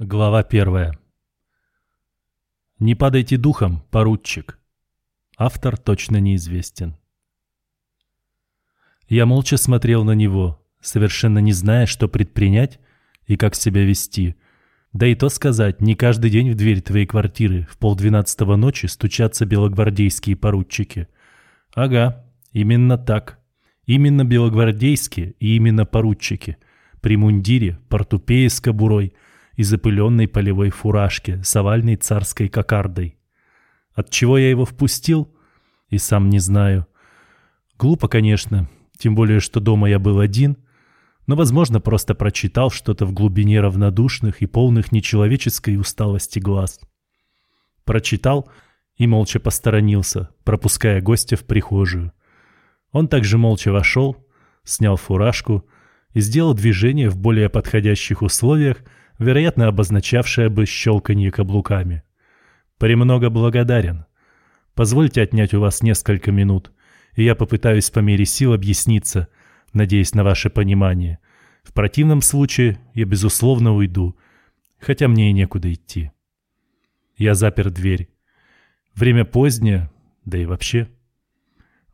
Глава первая. Не падайте духом, поручик. Автор точно неизвестен. Я молча смотрел на него, совершенно не зная, что предпринять и как себя вести. Да и то сказать, не каждый день в дверь твоей квартиры в полдвенадцатого ночи стучатся белогвардейские поручики. Ага, именно так. Именно белогвардейские и именно поручики. При мундире, портупее с кобурой – и запыленной полевой фуражке с овальной царской кокардой. От чего я его впустил? И сам не знаю. Глупо, конечно, тем более, что дома я был один, но, возможно, просто прочитал что-то в глубине равнодушных и полных нечеловеческой усталости глаз. Прочитал и молча посторонился, пропуская гостя в прихожую. Он также молча вошел, снял фуражку и сделал движение в более подходящих условиях, вероятно, обозначавшее бы щелканье каблуками. «Премного благодарен. Позвольте отнять у вас несколько минут, и я попытаюсь по мере сил объясниться, надеясь на ваше понимание. В противном случае я, безусловно, уйду, хотя мне и некуда идти». Я запер дверь. Время позднее, да и вообще.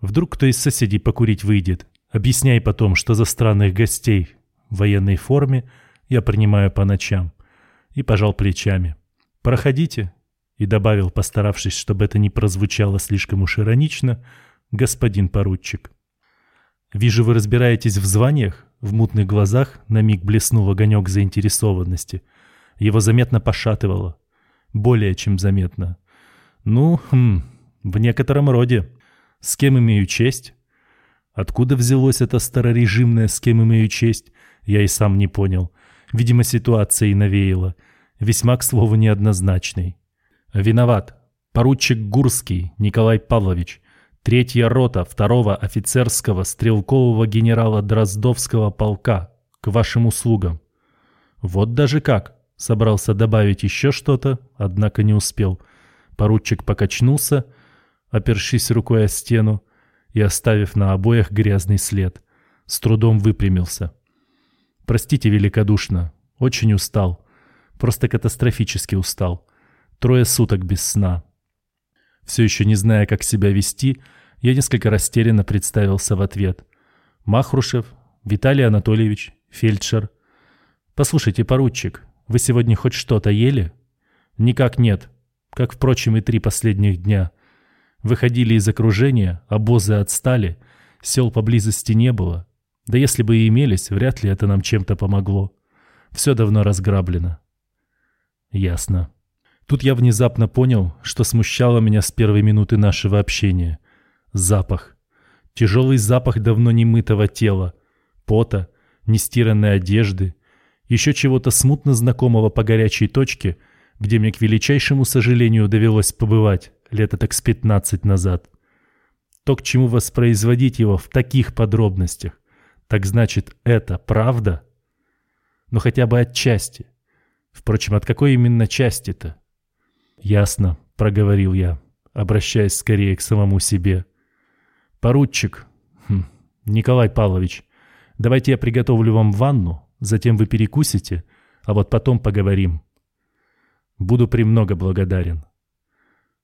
Вдруг кто из соседей покурить выйдет, объясняй потом, что за странных гостей в военной форме – я принимаю по ночам. И пожал плечами. Проходите. И добавил, постаравшись, чтобы это не прозвучало слишком уж иронично, господин поручик. Вижу, вы разбираетесь в званиях. В мутных глазах на миг блеснул огонек заинтересованности. Его заметно пошатывало. Более чем заметно. Ну, хм, в некотором роде. С кем имею честь? Откуда взялось это старорежимное «с кем имею честь», я и сам не понял. Видимо, ситуация и навеяла. Весьма, к слову, неоднозначной. Виноват. Поручик Гурский Николай Павлович. Третья рота второго офицерского стрелкового генерала Дроздовского полка. К вашим услугам. Вот даже как. Собрался добавить еще что-то, однако не успел. Поручик покачнулся, опершись рукой о стену и оставив на обоях грязный след. С трудом выпрямился. Простите великодушно. Очень устал. Просто катастрофически устал. Трое суток без сна. Все еще не зная, как себя вести, я несколько растерянно представился в ответ. Махрушев, Виталий Анатольевич, фельдшер. Послушайте, поручик, вы сегодня хоть что-то ели? Никак нет. Как, впрочем, и три последних дня. Выходили из окружения, обозы отстали, сел поблизости не было. Да если бы и имелись, вряд ли это нам чем-то помогло. Все давно разграблено. Ясно. Тут я внезапно понял, что смущало меня с первой минуты нашего общения. Запах. Тяжелый запах давно немытого тела, пота, нестиранной одежды, еще чего-то смутно знакомого по горячей точке, где мне, к величайшему сожалению, довелось побывать лето так с пятнадцать назад. То, к чему воспроизводить его в таких подробностях, так значит, это правда? Ну хотя бы отчасти. Впрочем, от какой именно части-то? Ясно, проговорил я, обращаясь скорее к самому себе. Поручик, хм, Николай Павлович, давайте я приготовлю вам ванну, затем вы перекусите, а вот потом поговорим. Буду премного благодарен.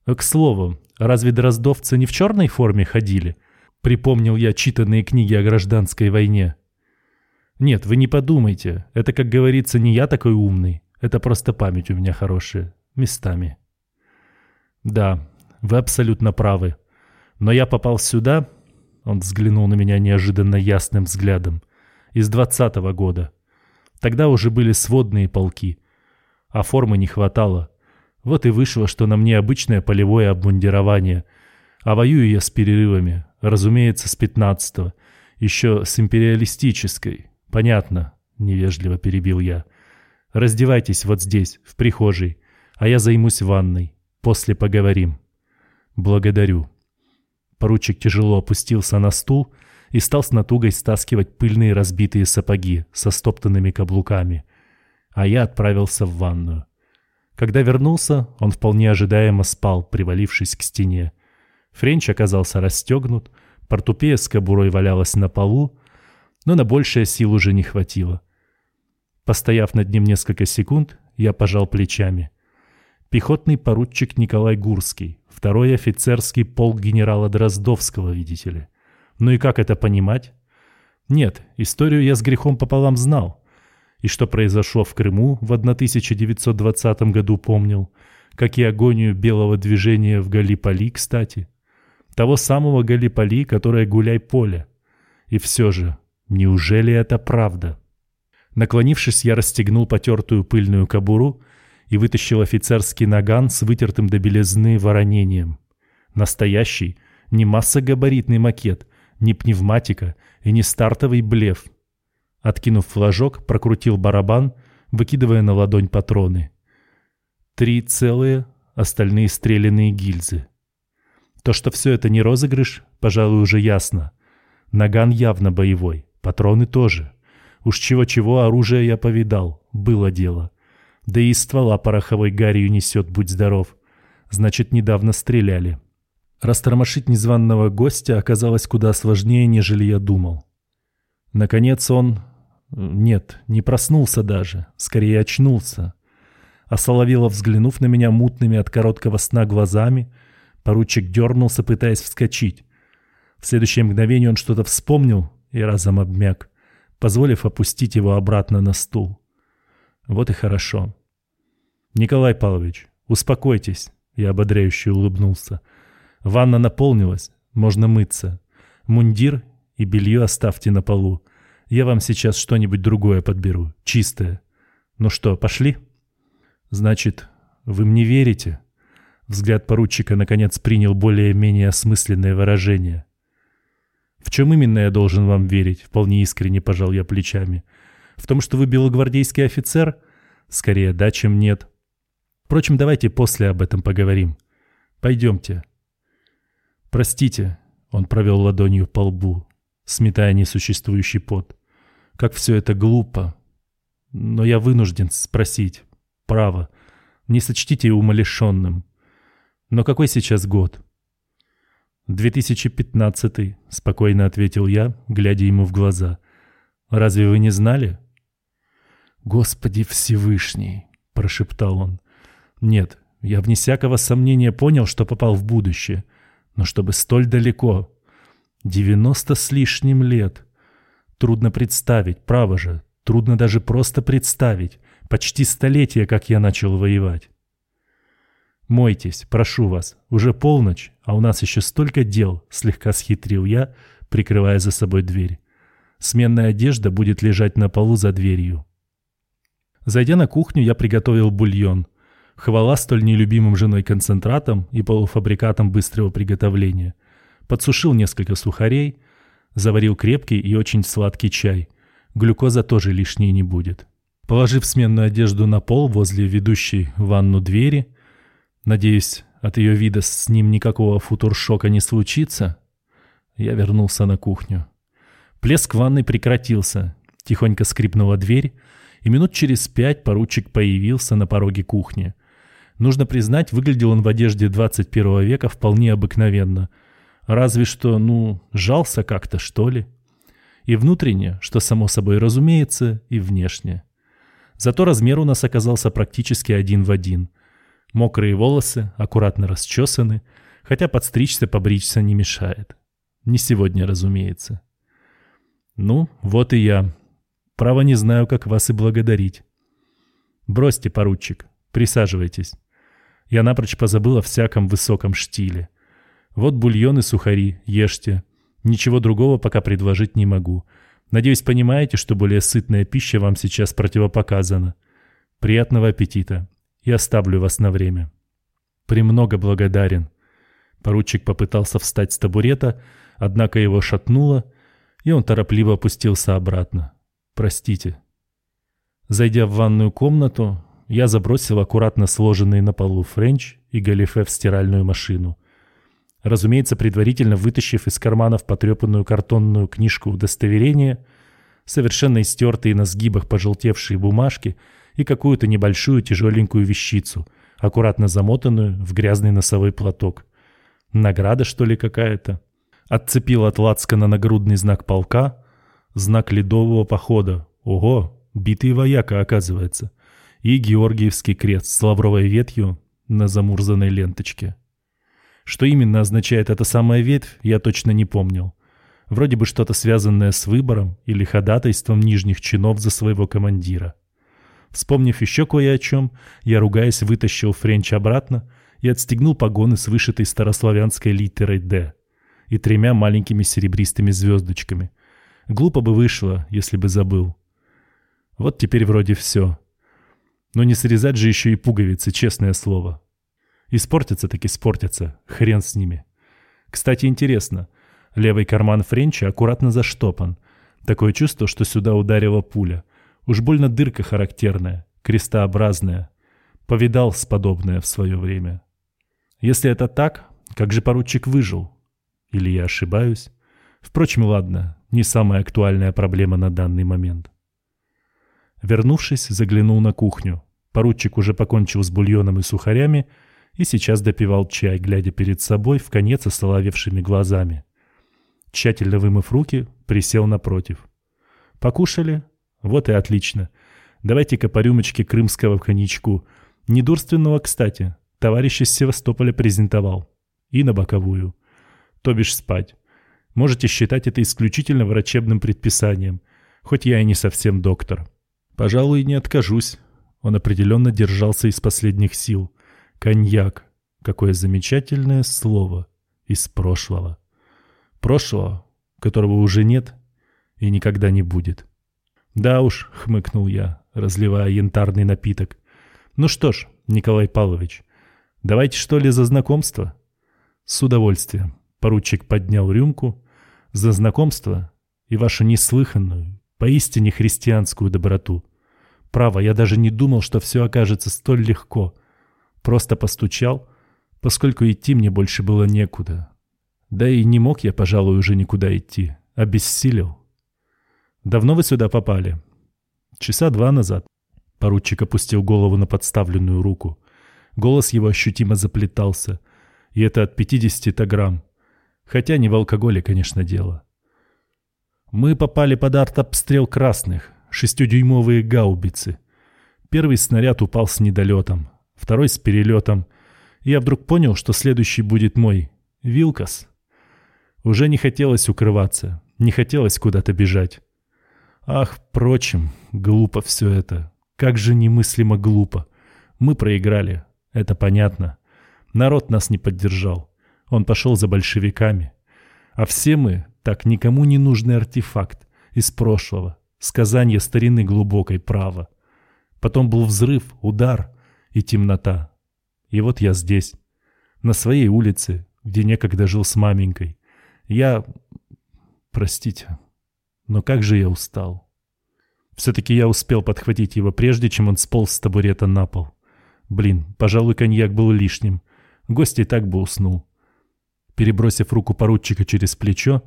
К слову, разве дроздовцы не в черной форме ходили? Припомнил я читанные книги о гражданской войне. Нет, вы не подумайте. Это, как говорится, не я такой умный. Это просто память у меня хорошая. Местами. Да, вы абсолютно правы. Но я попал сюда... Он взглянул на меня неожиданно ясным взглядом. Из двадцатого года. Тогда уже были сводные полки. А формы не хватало. Вот и вышло, что на мне обычное полевое обмундирование. А воюю я с перерывами. Разумеется, с пятнадцатого. Еще с империалистической. Понятно, невежливо перебил я. Раздевайтесь вот здесь, в прихожей, а я займусь ванной. После поговорим. Благодарю. Поручик тяжело опустился на стул и стал с натугой стаскивать пыльные разбитые сапоги со стоптанными каблуками. А я отправился в ванную. Когда вернулся, он вполне ожидаемо спал, привалившись к стене. Френч оказался расстегнут, портупея с кобурой валялась на полу, но на большее сил уже не хватило. Постояв над ним несколько секунд, я пожал плечами. Пехотный поручик Николай Гурский, второй офицерский полк генерала Дроздовского, видите ли. Ну и как это понимать? Нет, историю я с грехом пополам знал. И что произошло в Крыму в 1920 году помнил, как и агонию белого движения в Галиполи, кстати. Того самого Галиполи, которое гуляй-поле. И все же, неужели это правда? Наклонившись, я расстегнул потертую пыльную кобуру и вытащил офицерский наган с вытертым до белизны воронением. Настоящий, не массогабаритный макет, не пневматика и не стартовый блеф. Откинув флажок, прокрутил барабан, выкидывая на ладонь патроны. Три целые, остальные стреляные гильзы. То, что все это не розыгрыш, пожалуй, уже ясно. Наган явно боевой, патроны тоже. Уж чего-чего оружие я повидал, было дело. Да и ствола пороховой гарью несет, будь здоров. Значит, недавно стреляли. Растормошить незваного гостя оказалось куда сложнее, нежели я думал. Наконец он... Нет, не проснулся даже, скорее очнулся. А Соловилов, взглянув на меня мутными от короткого сна глазами, поручик дернулся, пытаясь вскочить. В следующее мгновение он что-то вспомнил и разом обмяк, позволив опустить его обратно на стул. Вот и хорошо. «Николай Павлович, успокойтесь», — я ободряюще улыбнулся. «Ванна наполнилась, можно мыться. Мундир и белье оставьте на полу. Я вам сейчас что-нибудь другое подберу, чистое. Ну что, пошли?» «Значит, вы мне верите?» Взгляд поручика наконец принял более-менее осмысленное выражение. «В чем именно я должен вам верить?» Вполне искренне пожал я плечами. «В том, что вы белогвардейский офицер? Скорее да, чем нет. Впрочем, давайте после об этом поговорим. Пойдемте». «Простите», — он провел ладонью по лбу, сметая несуществующий пот. «Как все это глупо. Но я вынужден спросить. Право. Не сочтите умалишенным. Но какой сейчас год?» «2015», — спокойно ответил я, глядя ему в глаза. «Разве вы не знали?» «Господи Всевышний!» — прошептал он. «Нет, я вне всякого сомнения понял, что попал в будущее. Но чтобы столь далеко. Девяносто с лишним лет. Трудно представить, право же. Трудно даже просто представить. Почти столетие, как я начал воевать. «Мойтесь, прошу вас. Уже полночь, а у нас еще столько дел», — слегка схитрил я, прикрывая за собой дверь. «Сменная одежда будет лежать на полу за дверью». Зайдя на кухню, я приготовил бульон. Хвала столь нелюбимым женой концентратом и полуфабрикатом быстрого приготовления. Подсушил несколько сухарей, заварил крепкий и очень сладкий чай. Глюкоза тоже лишней не будет. Положив сменную одежду на пол возле ведущей в ванну двери, Надеюсь, от ее вида с ним никакого футуршока не случится. Я вернулся на кухню. Плеск в ванной прекратился. Тихонько скрипнула дверь, и минут через пять поручик появился на пороге кухни. Нужно признать, выглядел он в одежде 21 века вполне обыкновенно. Разве что, ну, жался как-то, что ли. И внутренне, что само собой разумеется, и внешне. Зато размер у нас оказался практически один в один. Мокрые волосы, аккуратно расчесаны, хотя подстричься, побричься не мешает. Не сегодня, разумеется. Ну, вот и я. Право не знаю, как вас и благодарить. Бросьте, поручик, присаживайтесь. Я напрочь позабыл о всяком высоком штиле. Вот бульон и сухари, ешьте. Ничего другого пока предложить не могу. Надеюсь, понимаете, что более сытная пища вам сейчас противопоказана. Приятного аппетита и оставлю вас на время». «Премного благодарен». Поручик попытался встать с табурета, однако его шатнуло, и он торопливо опустился обратно. «Простите». Зайдя в ванную комнату, я забросил аккуратно сложенные на полу френч и галифе в стиральную машину. Разумеется, предварительно вытащив из карманов потрепанную картонную книжку удостоверения, совершенно истертые на сгибах пожелтевшие бумажки — и какую-то небольшую тяжеленькую вещицу, аккуратно замотанную в грязный носовой платок. Награда, что ли, какая-то? Отцепил от лацкана нагрудный знак полка, знак ледового похода. Ого, Битый вояка, оказывается. И Георгиевский крест с лавровой ветью на замурзанной ленточке. Что именно означает эта самая ветвь, я точно не помнил. Вроде бы что-то связанное с выбором или ходатайством нижних чинов за своего командира. Вспомнив еще кое о чем, я, ругаясь, вытащил Френч обратно и отстегнул погоны с вышитой старославянской литерой «Д» и тремя маленькими серебристыми звездочками. Глупо бы вышло, если бы забыл. Вот теперь вроде все. Но не срезать же еще и пуговицы, честное слово. Испортятся так испортятся, хрен с ними. Кстати, интересно, левый карман Френча аккуратно заштопан. Такое чувство, что сюда ударила пуля. Уж больно дырка характерная, крестообразная. Повидал с подобное в свое время. Если это так, как же поручик выжил? Или я ошибаюсь? Впрочем, ладно, не самая актуальная проблема на данный момент. Вернувшись, заглянул на кухню. Поручик уже покончил с бульоном и сухарями и сейчас допивал чай, глядя перед собой в конец остоловевшими глазами. Тщательно вымыв руки, присел напротив. «Покушали? Вот и отлично. Давайте-ка по рюмочке крымского коньячку. Недурственного, кстати. Товарищ из Севастополя презентовал. И на боковую. То бишь спать. Можете считать это исключительно врачебным предписанием, хоть я и не совсем доктор. Пожалуй, не откажусь. Он определенно держался из последних сил. Коньяк. Какое замечательное слово. Из прошлого. Прошлого, которого уже нет и никогда не будет. «Да уж», — хмыкнул я, разливая янтарный напиток. «Ну что ж, Николай Павлович, давайте что ли за знакомство?» «С удовольствием». Поручик поднял рюмку. «За знакомство и вашу неслыханную, поистине христианскую доброту. Право, я даже не думал, что все окажется столь легко. Просто постучал, поскольку идти мне больше было некуда. Да и не мог я, пожалуй, уже никуда идти. Обессилел. Давно вы сюда попали? Часа два назад. Поручик опустил голову на подставленную руку. Голос его ощутимо заплетался. И это от 50 грамм. Хотя не в алкоголе, конечно, дело. Мы попали под артобстрел красных, шестидюймовые гаубицы. Первый снаряд упал с недолетом, второй с перелетом. Я вдруг понял, что следующий будет мой. Вилкас. Уже не хотелось укрываться, не хотелось куда-то бежать. Ах, впрочем, глупо все это. Как же немыслимо глупо. Мы проиграли, это понятно. Народ нас не поддержал. Он пошел за большевиками. А все мы, так никому не нужный артефакт из прошлого, сказание старины глубокой права. Потом был взрыв, удар и темнота. И вот я здесь, на своей улице, где некогда жил с маменькой. Я... Простите, но как же я устал. Все-таки я успел подхватить его, прежде чем он сполз с табурета на пол. Блин, пожалуй, коньяк был лишним. Гость и так бы уснул. Перебросив руку поручика через плечо,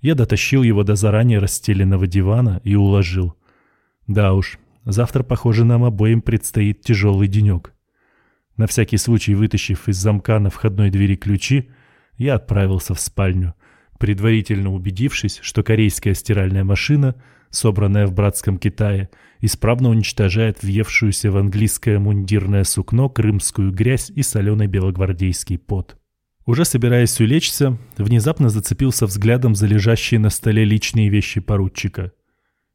я дотащил его до заранее расстеленного дивана и уложил. Да уж, завтра, похоже, нам обоим предстоит тяжелый денек. На всякий случай, вытащив из замка на входной двери ключи, я отправился в спальню, предварительно убедившись, что корейская стиральная машина, собранная в братском Китае, исправно уничтожает въевшуюся в английское мундирное сукно крымскую грязь и соленый белогвардейский пот. Уже собираясь улечься, внезапно зацепился взглядом за лежащие на столе личные вещи поручика.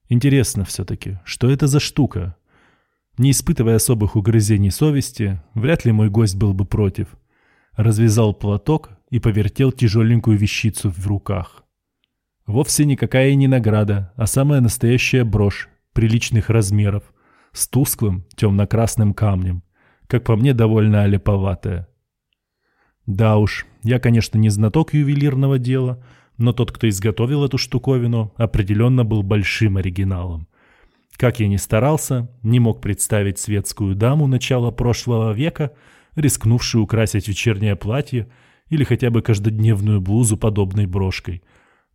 Интересно все-таки, что это за штука? Не испытывая особых угрызений совести, вряд ли мой гость был бы против. Развязал платок и повертел тяжеленькую вещицу в руках. Вовсе никакая не награда, а самая настоящая брошь приличных размеров, с тусклым темно-красным камнем, как по мне довольно олеповатая. Да уж, я, конечно, не знаток ювелирного дела, но тот, кто изготовил эту штуковину, определенно был большим оригиналом. Как я ни старался, не мог представить светскую даму начала прошлого века, рискнувшую украсить вечернее платье или хотя бы каждодневную блузу подобной брошкой.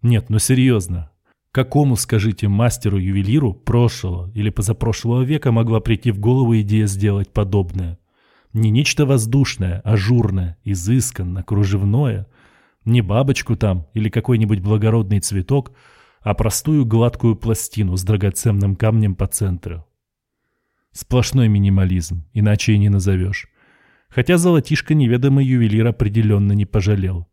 Нет, ну серьезно. Какому, скажите, мастеру-ювелиру прошлого или позапрошлого века могла прийти в голову идея сделать подобное? Не нечто воздушное, ажурное, изысканно, кружевное. Не бабочку там или какой-нибудь благородный цветок, а простую гладкую пластину с драгоценным камнем по центру. Сплошной минимализм, иначе и не назовешь. Хотя золотишко неведомый ювелир определенно не пожалел.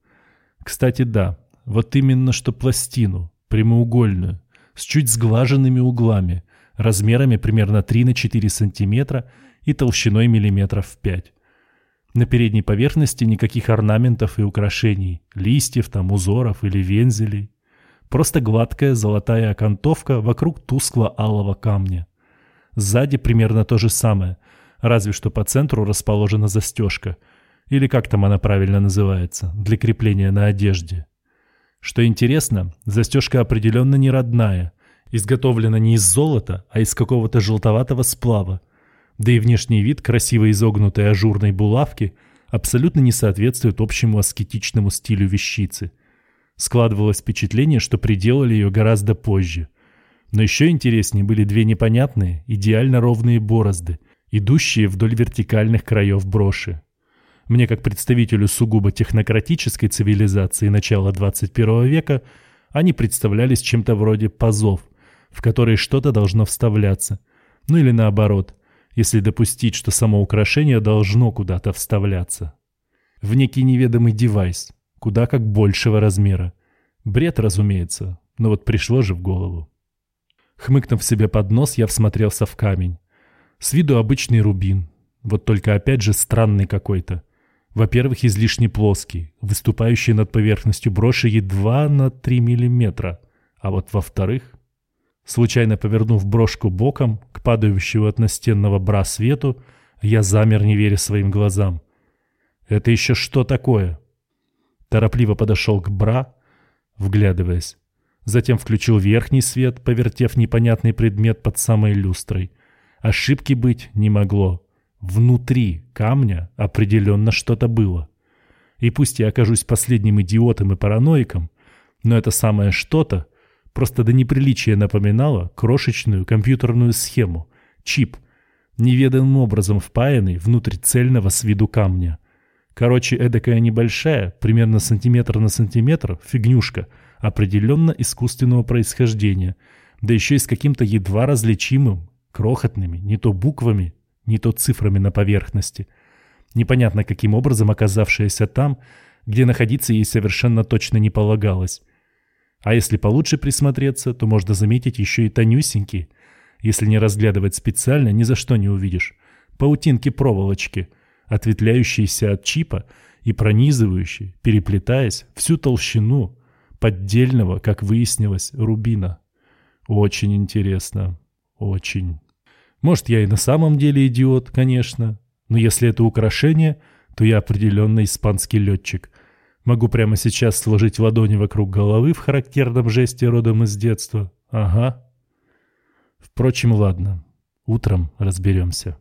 Кстати, да, вот именно что пластину, прямоугольную, с чуть сглаженными углами, размерами примерно 3 на 4 сантиметра и толщиной миллиметров в 5. На передней поверхности никаких орнаментов и украшений, листьев, там, узоров или вензелей. Просто гладкая золотая окантовка вокруг тускло-алого камня. Сзади примерно то же самое, разве что по центру расположена застежка, или как там она правильно называется, для крепления на одежде. Что интересно, застежка определенно не родная, изготовлена не из золота, а из какого-то желтоватого сплава, да и внешний вид красиво изогнутой ажурной булавки абсолютно не соответствует общему аскетичному стилю вещицы – Складывалось впечатление, что приделали ее гораздо позже. Но еще интереснее были две непонятные, идеально ровные борозды, идущие вдоль вертикальных краев броши. Мне, как представителю сугубо технократической цивилизации начала 21 века, они представлялись чем-то вроде пазов, в которые что-то должно вставляться. Ну или наоборот, если допустить, что само украшение должно куда-то вставляться. В некий неведомый девайс – куда как большего размера. Бред, разумеется, но вот пришло же в голову. Хмыкнув себе под нос, я всмотрелся в камень. С виду обычный рубин, вот только опять же странный какой-то. Во-первых, излишне плоский, выступающий над поверхностью броши едва на 3 миллиметра. А вот во-вторых, случайно повернув брошку боком к падающему от настенного бра свету, я замер, не веря своим глазам. Это еще что такое? Торопливо подошел к бра, вглядываясь. Затем включил верхний свет, повертев непонятный предмет под самой люстрой. Ошибки быть не могло. Внутри камня определенно что-то было. И пусть я окажусь последним идиотом и параноиком, но это самое что-то просто до неприличия напоминало крошечную компьютерную схему, чип, неведомым образом впаянный внутрь цельного с виду камня. Короче, эдакая небольшая, примерно сантиметр на сантиметр, фигнюшка, определенно искусственного происхождения, да еще и с каким-то едва различимым, крохотными, не то буквами, не то цифрами на поверхности. Непонятно каким образом оказавшаяся там, где находиться ей совершенно точно не полагалось. А если получше присмотреться, то можно заметить еще и тонюсенькие, если не разглядывать специально, ни за что не увидишь, паутинки проволочки – ответвляющийся от чипа и пронизывающий, переплетаясь, всю толщину поддельного, как выяснилось, рубина. Очень интересно. Очень. Может, я и на самом деле идиот, конечно, но если это украшение, то я определенно испанский летчик. Могу прямо сейчас сложить ладони вокруг головы в характерном жесте родом из детства. Ага. Впрочем, ладно. Утром разберемся.